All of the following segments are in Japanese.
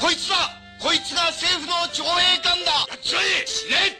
こいつだ。こいつが政府の徴兵官だ。やっちまえ死ね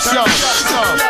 stop, stop. stop.